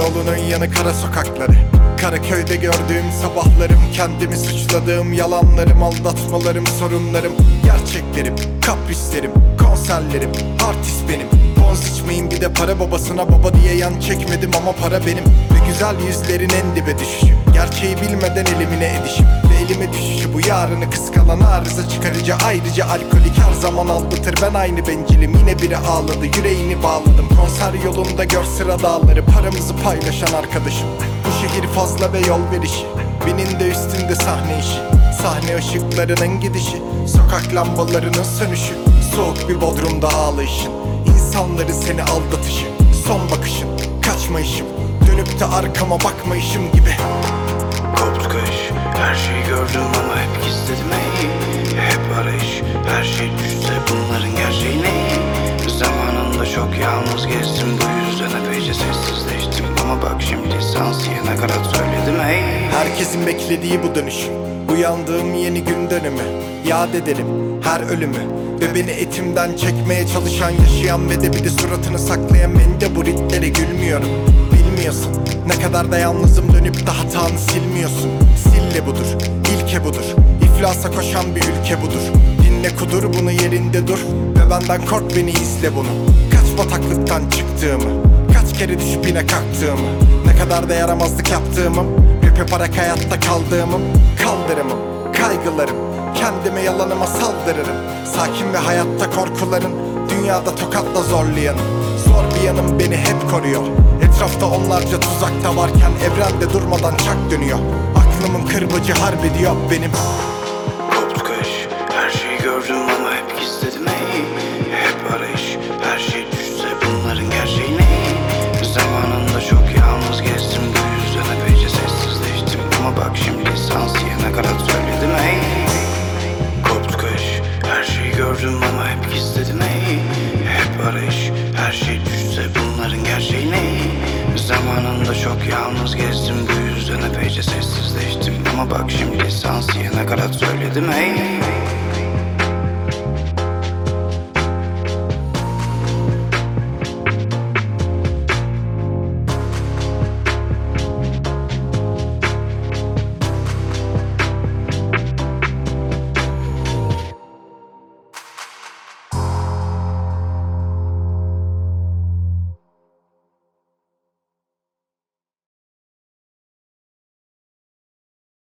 yolunun yanı kara sokakları. Karaköy'de gördüğüm sabahlarım Kendimi suçladığım yalanlarım Aldatmalarım, sorunlarım. Gerçeklerim, kaprislerim Konserlerim, artist benim Bonz içmeyin bir de para babasına baba diye yan çekmedim ama para benim. Ve güzel yüzlerin en dibe düşüşü. Gerçeği bilmeden elimine edişim. Ve elime düşüşü bu yarını kıskanan arıza çıkarıcı Ayrıca alkolik her zaman aldatır ben aynı bencilim Yine biri ağladı yüreğini bağladım. Konser yolunda gör sıra dağları Paramızı paylaşan arkadaşım. Bu şehir fazla ve yol verişi. Binin de üstünde sahne işi. Sahne ışıklarının gidişi. Sokak lambalarının sönüşü. Soğuk bir bodrumda ağlayışın İnsanları seni aldatışı Son bakışın, kaçmayışım Dönüp de arkama bakmayışım gibi. Koptu kış Her şeyi gördüm ama hep gizledim ey. Hep arayış Her şey düşse bunların gerçeği ne? Zamanında çok yalnız gezdim Bu yüzden epeyce sessizleştim. Ama bak şimdi sansiye nakarat söyledim ey. Herkesin beklediği bu dönüş Uyandığım yeni gün dönümü Yad ederim her ölümü Ve beni etimden çekmeye çalışan Yaşayan ve de bir de suratını saklayan Ben de bu ritlere gülmüyorum. Bilmiyorsun ne kadar da yalnızım Dönüp de hatanı silmiyorsun. Sille budur, ilke budur. İflasa koşan bir ülke budur. Dinle kudur bunu yerinde dur. Ve benden kork beni izle bunu. Kaç bataklıktan çıktığımı Kaç kere düşüp yine kalktığımı. Ne kadar da yaramazlık yaptığımı Hep yaparak hayatta kaldığımım Kaldırımım, kaygılarım Kendime yalanıma saldırırım. Sakin ve hayatta korkuların Dünyada tokatla zorlayanım Zor bir yanım beni hep koruyor. Etrafta onlarca tuzak da varken Evrende durmadan çak dönüyor. Aklımın kırbacı harbi diyor benim gördüm ama hep gizledim ey Hep arayış Her şey düşse bunların gerçeği ne? Zamanında çok yalnız gezdim Bu yüzden epeyce sessizleştim. Ama bak şimdi sansiye nakarat söyledim ey